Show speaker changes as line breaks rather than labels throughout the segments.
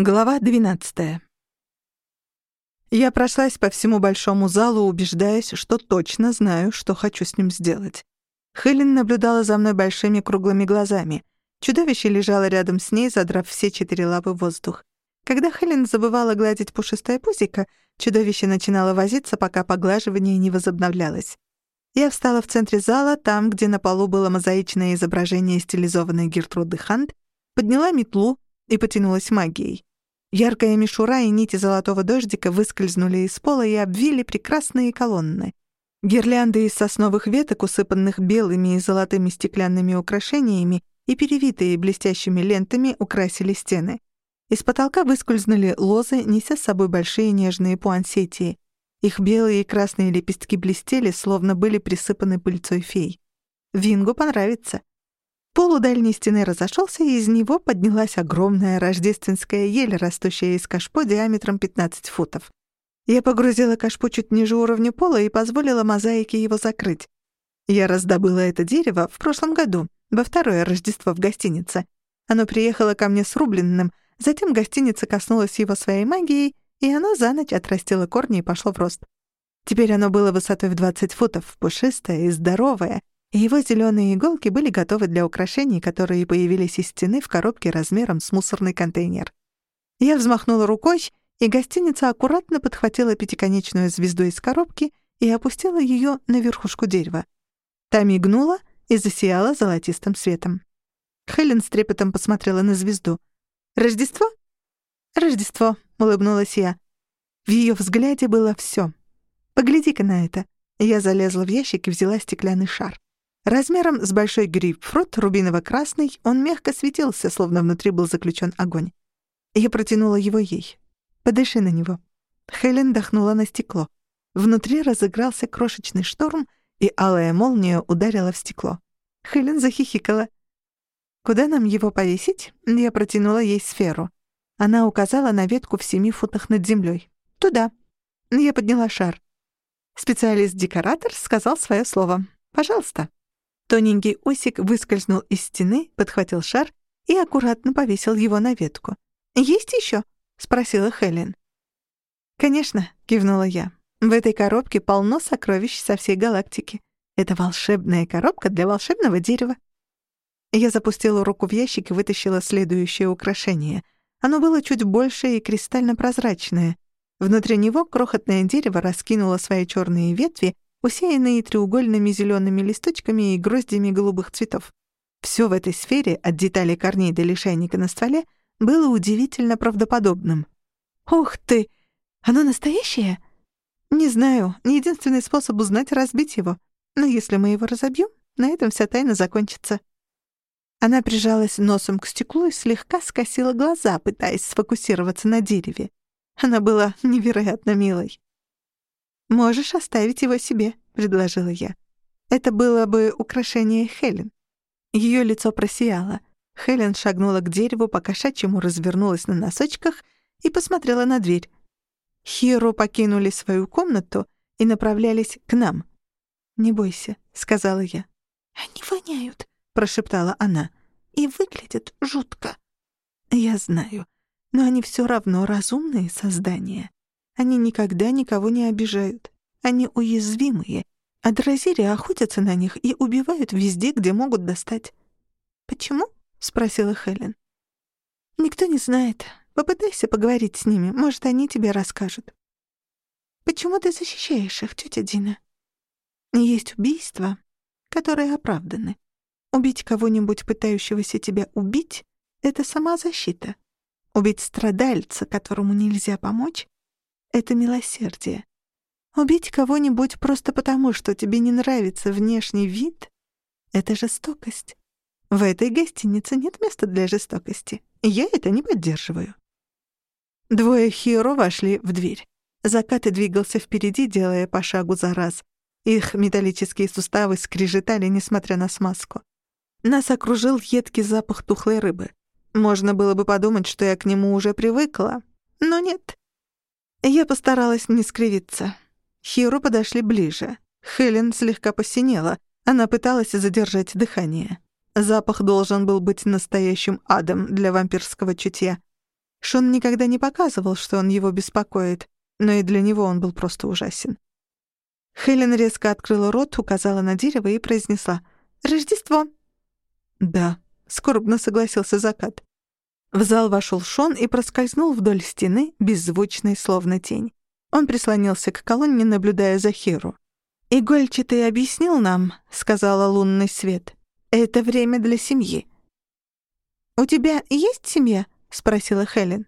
Глава 12. Я прошлась по всему большому залу, убеждаясь, что точно знаю, что хочу с ним сделать. Хелен наблюдала за мной большими круглыми глазами. Чудовище лежало рядом с ней, задрав все четыре лапы в воздух. Когда Хелен забывала гладить пушистое пузико, чудовище начинало возиться, пока поглаживание не возобновлялось. Я встала в центре зала, там, где на полу было мозаичное изображение стилизованной Гертруды Хант, подняла метлу и потянулась магией. Яркая мишура и нити золотого дождика выскользнули из пола и обвили прекрасные колонны. Гирлянды из сосновых веток, усыпанных белыми и золотыми стеклянными украшениями и перевитые блестящими лентами, украсили стены. Из потолка выскользнули лозы, неся с собой большие нежные пуансетии. Их белые и красные лепестки блестели, словно были присыпаны пыльцой фей. Вингу понравится. Пол у дальней стены разошелся, и из него поднялась огромная рождественская ель, растущая из кашпо диаметром 15 футов. Я погрузила кашпо чуть ниже уровня пола и позволила мозаике его закрыть. Я раздобыла это дерево в прошлом году, во второе Рождество в гостинице. Оно приехало ко мне срубленным, затем гостиница коснулась его своей магией, и оно за ночь отрастило корни и пошло в рост. Теперь оно было высотой в 20 футов, пушистое и здоровое, его зеленые иголки были готовы для украшений, которые появились из стены в коробке размером с мусорный контейнер. Я взмахнула рукой, и гостиница аккуратно подхватила пятиконечную звезду из коробки и опустила ее на верхушку дерева. Та мигнула и засияла золотистым светом. Хелен с трепетом посмотрела на звезду. «Рождество?» «Рождество», — улыбнулась я. В ее взгляде было все. «Погляди-ка на это». Я залезла в ящик и взяла стеклянный шар. Размером с большой грейпфрут, рубиново-красный, он мягко светился, словно внутри был заключен огонь. Я протянула его ей. «Подыши на него». Хелен дохнула на стекло. Внутри разыгрался крошечный шторм, и алая молния ударила в стекло. Хелен захихикала. «Куда нам его повесить?» Я протянула ей сферу. Она указала на ветку в семи футах над землей. «Туда». Я подняла шар. Специалист-декоратор сказал свое слово. «Пожалуйста». Тоненький усик выскользнул из стены, подхватил шар и аккуратно повесил его на ветку. «Есть еще?» — спросила Хелен. «Конечно», — кивнула я. «В этой коробке полно сокровищ со всей галактики. Это волшебная коробка для волшебного дерева». Я запустила руку в ящик и вытащила следующее украшение. Оно было чуть больше и кристально-прозрачное. Внутри него крохотное дерево раскинуло свои черные ветви усеянные треугольными зелеными листочками и гроздями голубых цветов. Все в этой сфере, от деталей корней до лишайника на стволе, было удивительно правдоподобным. «Ух ты! Оно настоящее?» «Не знаю. Единственный способ узнать — разбить его. Но если мы его разобьем, на этом вся тайна закончится». Она прижалась носом к стеклу и слегка скосила глаза, пытаясь сфокусироваться на дереве. Она была невероятно милой. «Можешь оставить его себе», — предложила я. Это было бы украшение Хелен. Ее лицо просияло. Хелен шагнула к дереву, по кошачьему развернулась на носочках и посмотрела на дверь. Хиро покинули свою комнату и направлялись к нам. «Не бойся», — сказала я. «Они воняют», — прошептала она. «И выглядят жутко». «Я знаю, но они все равно разумные создания». Они никогда никого не обижают. Они уязвимые, а дразири охотятся на них и убивают везде, где могут достать. «Почему?» — спросила Хелен. «Никто не знает. Попытайся поговорить с ними, может, они тебе расскажут». «Почему ты защищаешь их, тетя Дина?» «Есть убийства, которые оправданы. Убить кого-нибудь, пытающегося тебя убить, — это сама защита. Убить страдальца, которому нельзя помочь, это милосердие. Убить кого-нибудь просто потому, что тебе не нравится внешний вид — это жестокость. В этой гостинице нет места для жестокости. Я это не поддерживаю. Двое Хиро вошли в дверь. Закаты двигался впереди, делая по шагу за раз. Их металлические суставы скрежетали, несмотря на смазку. Нас окружил едкий запах тухлой рыбы. Можно было бы подумать, что я к нему уже привыкла, но нет. Я постаралась не скривиться. Хиру подошли ближе. Хелен слегка посинела. Она пыталась задержать дыхание. Запах должен был быть настоящим адом для вампирского чутья. Шон никогда не показывал, что он его беспокоит, но и для него он был просто ужасен. Хелен резко открыла рот, указала на дерево и произнесла «Рождество!» «Да», — скорбно согласился закат. В зал вошел Шон и проскользнул вдоль стены, беззвучный, словно тень. Он прислонился к колонне, наблюдая за Хиру. «Игольчатый объяснил нам», — сказала лунный свет. «Это время для семьи». «У тебя есть семья?» — спросила Хелен.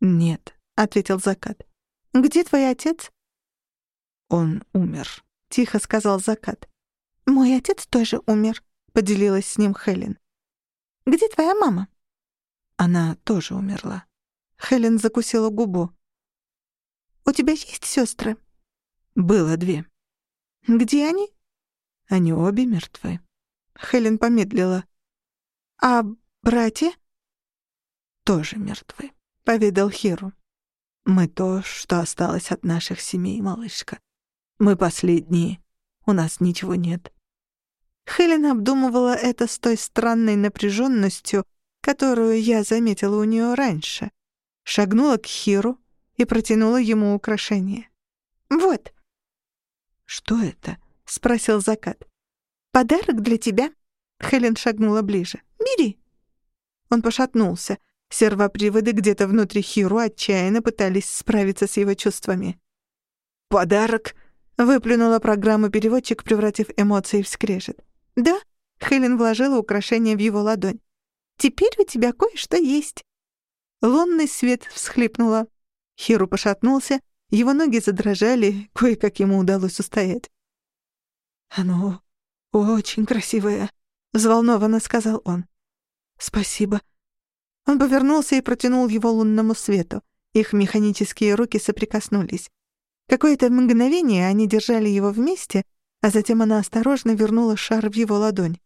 «Нет», — ответил Закат. «Где твой отец?» «Он умер», — тихо сказал Закат. «Мой отец тоже умер», — поделилась с ним Хелен. «Где твоя мама?» Она тоже умерла. Хелен закусила губу. «У тебя есть сестры? «Было две». «Где они?» «Они обе мертвы». Хелен помедлила. «А братья?» «Тоже мертвы», — поведал Хиру. «Мы то, что осталось от наших семей, малышка. Мы последние. У нас ничего нет». Хелен обдумывала это с той странной напряженностью, которую я заметила у нее раньше. Шагнула к Хиру и протянула ему украшение. «Вот». «Что это?» — спросил Закат. «Подарок для тебя». Хелен шагнула ближе. «Бери». Он пошатнулся. Сервоприводы где-то внутри Хиру отчаянно пытались справиться с его чувствами. «Подарок?» — выплюнула программа-переводчик, превратив эмоции в скрежет. «Да?» — Хелен вложила украшение в его ладонь. «Теперь у тебя кое-что есть». Лунный свет всхлипнула. Хиру пошатнулся, его ноги задрожали, кое-как ему удалось устоять. «Оно очень красивое», — взволнованно сказал он. «Спасибо». Он повернулся и протянул его лунному свету. Их механические руки соприкоснулись. Какое-то мгновение они держали его вместе, а затем она осторожно вернула шар в его ладонь.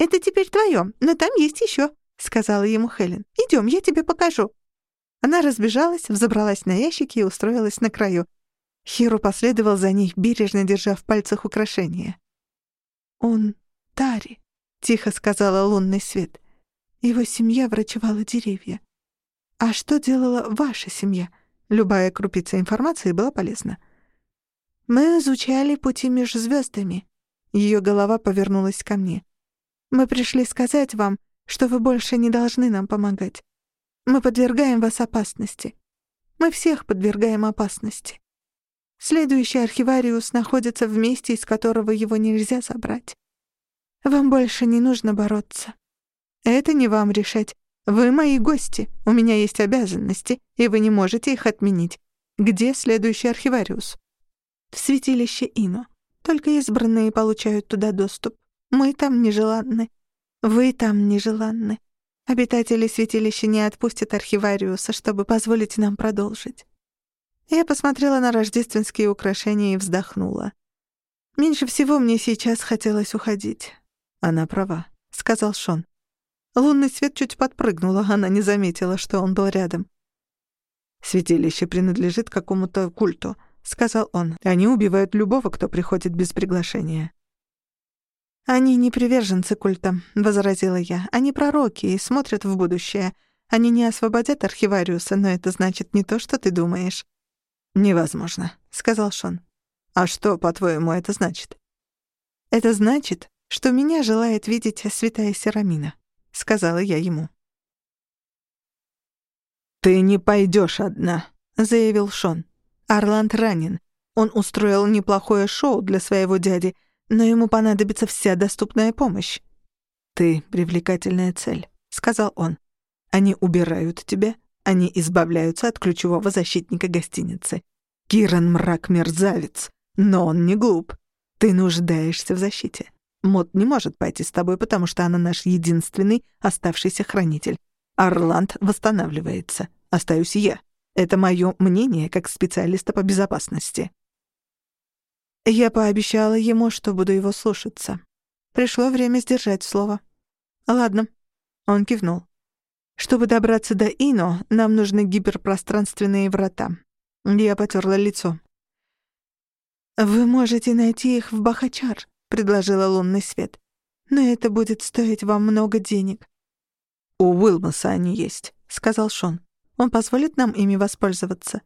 «Это теперь твоё, но там есть ещё», — сказала ему Хелен. «Идём, я тебе покажу». Она разбежалась, взобралась на ящики и устроилась на краю. Хиру последовал за ней, бережно держа в пальцах украшения. «Он Тари», — тихо сказала лунный свет. «Его семья врачевала деревья. А что делала ваша семья?» Любая крупица информации была полезна. «Мы изучали пути между звездами. Ее голова повернулась ко мне. «Мы пришли сказать вам, что вы больше не должны нам помогать. Мы подвергаем вас опасности. Мы всех подвергаем опасности. Следующий архивариус находится в месте, из которого его нельзя забрать. Вам больше не нужно бороться. Это не вам решать. Вы мои гости. У меня есть обязанности, и вы не можете их отменить. Где следующий архивариус? В святилище Ино. Только избранные получают туда доступ. Мы там нежеланны. Вы там нежеланны. Обитатели святилища не отпустят архивариуса, чтобы позволить нам продолжить. Я посмотрела на рождественские украшения и вздохнула. Меньше всего мне сейчас хотелось уходить. Она права, сказал Шон. Лунный свет чуть подпрыгнула, она не заметила, что он был рядом. Святилище принадлежит какому-то культу, сказал он. Они убивают любого, кто приходит без приглашения. «Они не приверженцы культа», — возразила я. «Они пророки и смотрят в будущее. Они не освободят архивариуса, но это значит не то, что ты думаешь». «Невозможно», — сказал Шон. «А что, по-твоему, это значит?» «Это значит, что меня желает видеть святая Серамина», — сказала я ему.
«Ты не пойдешь одна», —
заявил Шон. «Орланд ранен. Он устроил неплохое шоу для своего дяди — но ему понадобится вся доступная помощь. «Ты — привлекательная цель», — сказал он. «Они убирают тебя, они избавляются от ключевого защитника гостиницы. Киран мрак мерзавец, но он не глуп. Ты нуждаешься в защите. Мод не может пойти с тобой, потому что она наш единственный оставшийся хранитель. Орланд восстанавливается. Остаюсь я. Это мое мнение как специалиста по безопасности. Я пообещала ему, что буду его слушаться. Пришло время сдержать слово. «Ладно», — он кивнул. «Чтобы добраться до Ино, нам нужны гиперпространственные врата». Я потерла лицо. «Вы можете найти их в Бахачар», — предложила лунный свет. «Но это будет стоить вам много денег».
«У Уилмаса они есть», — сказал Шон.
Он позволит нам ими воспользоваться?»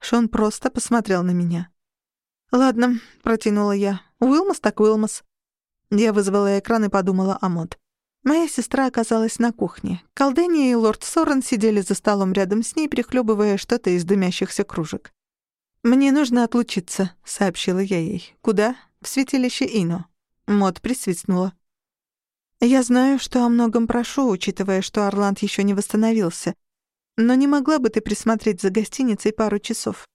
Шон просто посмотрел на меня. «Ладно», — протянула я. «Уилмас так Уилмас». Я вызвала экран и подумала о Мод. Моя сестра оказалась на кухне. Колдения и лорд Сорен сидели за столом рядом с ней, прихлебывая что-то из дымящихся кружек. «Мне нужно отлучиться», — сообщила я ей. «Куда?» «В святилище Ино». Мод присвистнула. «Я знаю, что о многом прошу, учитывая, что Орланд еще не восстановился. Но не могла бы ты присмотреть за гостиницей пару часов?»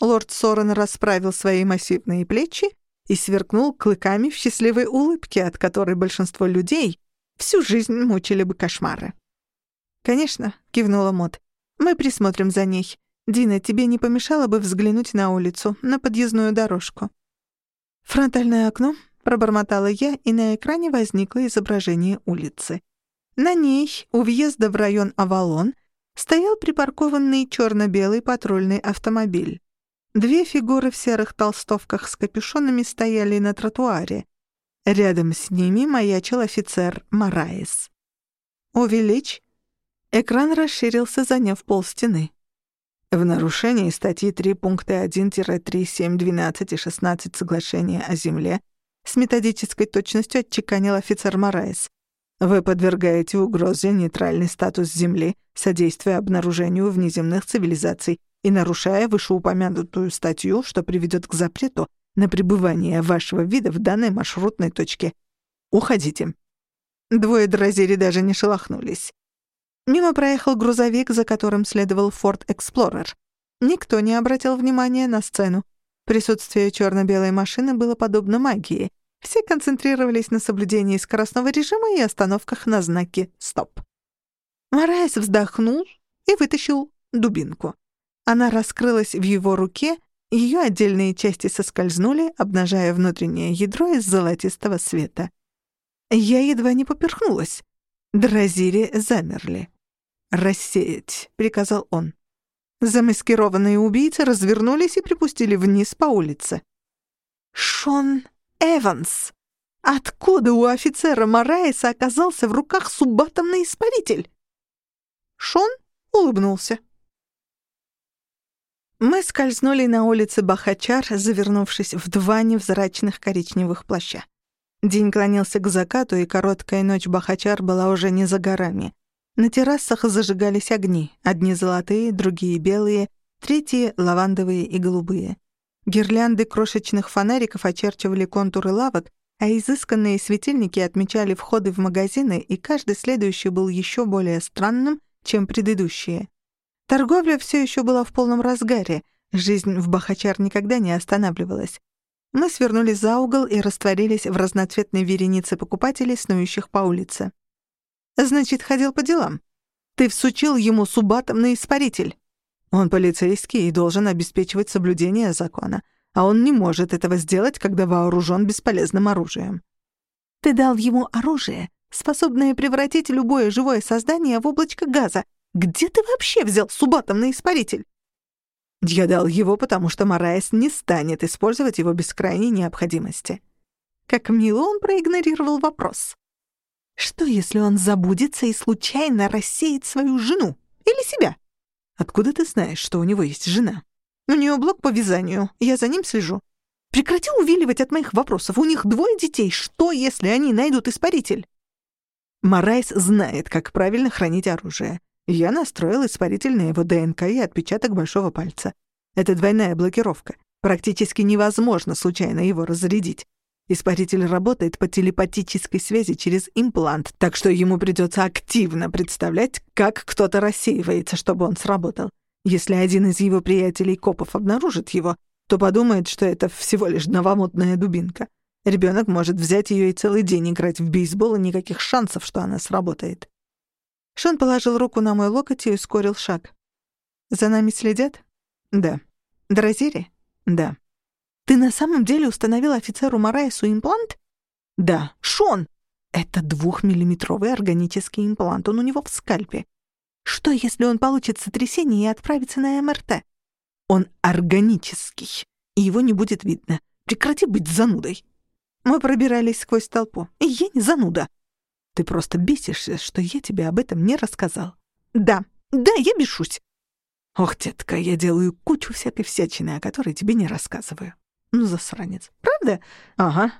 Лорд Сорен расправил свои массивные плечи и сверкнул клыками в счастливой улыбке, от которой большинство людей всю жизнь мучили бы кошмары. «Конечно», — кивнула Мод. «Мы присмотрим за ней. Дина, тебе не помешало бы взглянуть на улицу, на подъездную дорожку?» «Фронтальное окно», — пробормотала я, и на экране возникло изображение улицы. На ней, у въезда в район Авалон, стоял припаркованный черно-белый патрульный автомобиль. Две фигуры в серых толстовках с капюшонами стояли на тротуаре. Рядом с ними маячил офицер Мараис. «Увеличь». Экран расширился, заняв полстены. В нарушении статьи 3 пункта 1-3, 7, 12 и 16 Соглашения о земле с методической точностью отчеканил офицер Мораес. Вы подвергаете угрозе нейтральный статус Земли, содействуя обнаружению внеземных цивилизаций и нарушая вышеупомянутую статью, что приведет к запрету на пребывание вашего вида в данной маршрутной точке. Уходите. Двое дразери даже не шелохнулись. Мимо проехал грузовик, за которым следовал Ford Explorer. Никто не обратил внимания на сцену. Присутствие черно-белой машины было подобно магии. Все концентрировались на соблюдении скоростного режима и остановках на знаке «Стоп». Марайс вздохнул и вытащил дубинку. Она раскрылась в его руке, ее отдельные части соскользнули, обнажая внутреннее ядро из золотистого света. Я едва не поперхнулась. Дразири замерли. «Рассеять», — приказал он. Замаскированные убийцы развернулись и припустили вниз по улице. «Шон Эванс! Откуда у офицера Мораеса оказался в руках субатомный испаритель?» Шон улыбнулся. Мы скользнули на улице Бахачар, завернувшись в два невзрачных коричневых плаща. День клонился к закату, и короткая ночь Бахачар была уже не за горами. На террасах зажигались огни, одни золотые, другие белые, третьи — лавандовые и голубые. Гирлянды крошечных фонариков очерчивали контуры лавок, а изысканные светильники отмечали входы в магазины, и каждый следующий был еще более странным, чем предыдущие. Торговля все еще была в полном разгаре, жизнь в Бахачар никогда не останавливалась. Мы свернули за угол и растворились в разноцветной веренице покупателей, снующих по улице. Значит, ходил по делам. Ты всучил ему субатомный испаритель. Он полицейский и должен обеспечивать соблюдение закона, а он не может этого сделать, когда вооружен бесполезным оружием. Ты дал ему оружие, способное превратить любое живое создание в облачко газа. Где ты вообще взял субатомный испаритель? Я дал его, потому что Мараес не станет использовать его без крайней необходимости. Как мило он проигнорировал вопрос. Что, если он забудется и случайно рассеет свою жену? Или себя? Откуда ты знаешь, что у него есть жена? У нее блог по вязанию, я за ним слежу. Прекрати увиливать от моих вопросов. У них двое детей. Что, если они найдут испаритель? Марайс знает, как правильно хранить оружие. Я настроил испаритель на его ДНК и отпечаток большого пальца. Это двойная блокировка. Практически невозможно случайно его разрядить. Испаритель работает по телепатической связи через имплант, так что ему придется активно представлять, как кто-то рассеивается, чтобы он сработал. Если один из его приятелей-копов обнаружит его, то подумает, что это всего лишь новомодная дубинка. Ребенок может взять ее и целый день играть в бейсбол, и никаких шансов, что она сработает. Шон положил руку на мой локоть и ускорил шаг. «За нами следят?» «Да». «Дразири?» «Да». Ты на самом деле установил офицеру Мараесу имплант? Да. Шон! Это двухмиллиметровый органический имплант, он у него в скальпе. Что, если он получит сотрясение и отправится на МРТ? Он органический, и его не будет видно. Прекрати быть занудой. Мы пробирались сквозь толпу. Я не зануда. Ты просто бесишься, что я тебе об этом не рассказал. Да, да, я бешусь. Ох, детка, я делаю кучу всякой всячины, о которой тебе не рассказываю. Ну, засранец. Правда? Ага.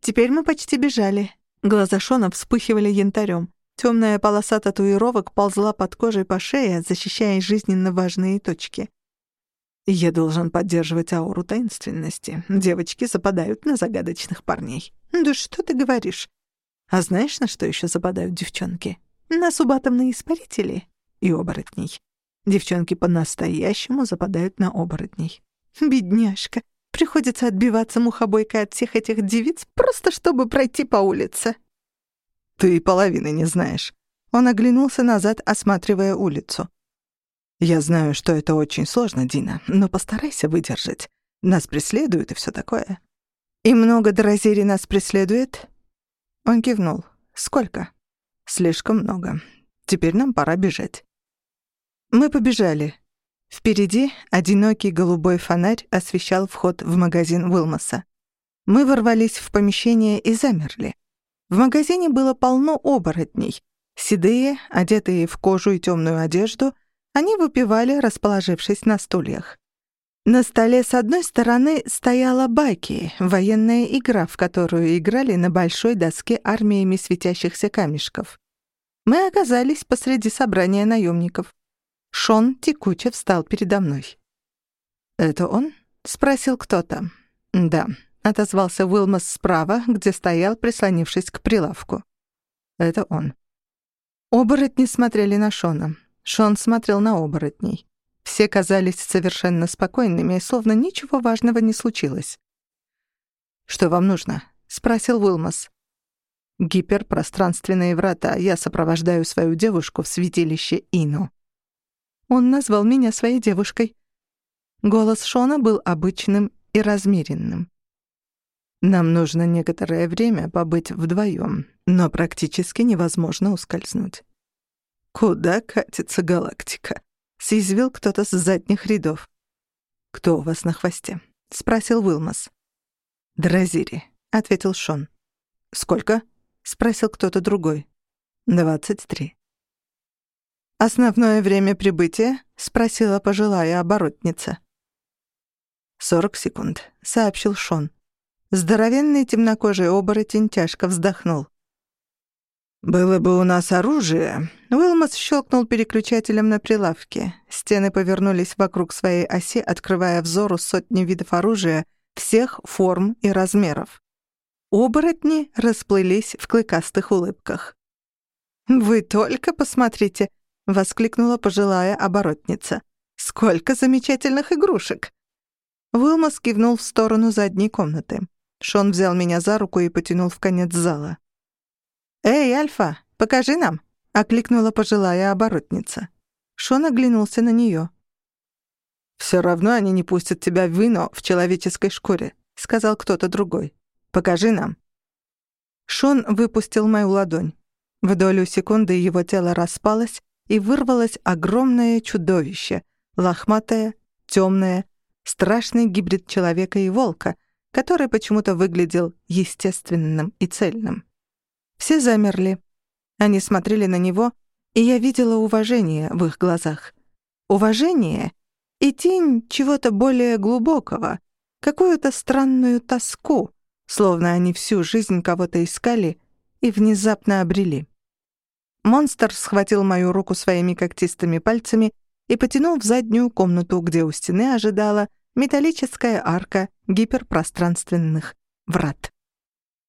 Теперь мы почти бежали. Глаза Шона вспыхивали янтарем. Темная полоса татуировок ползла под кожей по шее, защищая жизненно важные точки. Я должен поддерживать ауру таинственности. Девочки западают на загадочных парней. Да что ты говоришь? А знаешь, на что еще западают девчонки? На субатомные испарители и оборотней. Девчонки по-настоящему западают на оборотней. Бедняжка. Приходится отбиваться мухобойкой от всех этих девиц, просто чтобы пройти по улице. Ты половины не знаешь. Он оглянулся назад, осматривая улицу. Я знаю, что это очень сложно, Дина, но постарайся выдержать. Нас преследуют и все такое. И много Дорозери нас преследует? Он кивнул. Сколько? Слишком много. Теперь нам пора бежать. Мы побежали. Впереди одинокий голубой фонарь освещал вход в магазин Уилмоса. Мы ворвались в помещение и замерли. В магазине было полно оборотней. Седые, одетые в кожу и темную одежду, они выпивали, расположившись на стульях. На столе с одной стороны стояла баки, военная игра, в которую играли на большой доске армиями светящихся камешков. Мы оказались посреди собрания наемников. Шон текуче встал передо мной. «Это он?» — спросил кто-то. «Да», — отозвался Уилмас справа, где стоял, прислонившись к прилавку. «Это он». Оборотни смотрели на Шона. Шон смотрел на оборотней. Все казались совершенно спокойными, словно ничего важного не случилось. «Что вам нужно?» — спросил Уилмас. «Гиперпространственные врата. Я сопровождаю свою девушку в святилище Ину». Он назвал меня своей девушкой. Голос Шона был обычным и размеренным. Нам нужно некоторое время побыть вдвоем, но практически невозможно ускользнуть. «Куда катится галактика?» — съязвил кто-то с задних рядов. «Кто у вас на хвосте?» — спросил Уилмас. «Дразири», — ответил Шон. «Сколько?» — спросил кто-то другой. «Двадцать три». «Основное время прибытия?» — спросила пожилая оборотница. «Сорок секунд», — сообщил Шон. Здоровенный темнокожий оборотень тяжко вздохнул. «Было бы у нас оружие...» Уилмос щелкнул переключателем на прилавке. Стены повернулись вокруг своей оси, открывая взору сотни видов оружия всех форм и размеров. Оборотни расплылись в клыкастых улыбках. «Вы только посмотрите!» — воскликнула пожилая оборотница. «Сколько замечательных игрушек!» Уилмос кивнул в сторону задней комнаты. Шон взял меня за руку и потянул в конец зала. «Эй, Альфа, покажи нам!» — окликнула пожилая оборотница. Шон оглянулся на нее. «Все равно они не пустят тебя в вино в человеческой шкуре», — сказал кто-то другой. «Покажи нам». Шон выпустил мою ладонь. В долю секунды его тело распалось, и вырвалось огромное чудовище, лохматое, темное, страшный гибрид человека и волка, который почему-то выглядел естественным и цельным. Все замерли. Они смотрели на него, и я видела уважение в их глазах. Уважение и тень чего-то более глубокого, какую-то странную тоску, словно они всю жизнь кого-то искали и внезапно обрели. Монстр схватил мою руку своими когтистыми пальцами и потянул в заднюю комнату, где у стены ожидала металлическая арка гиперпространственных врат.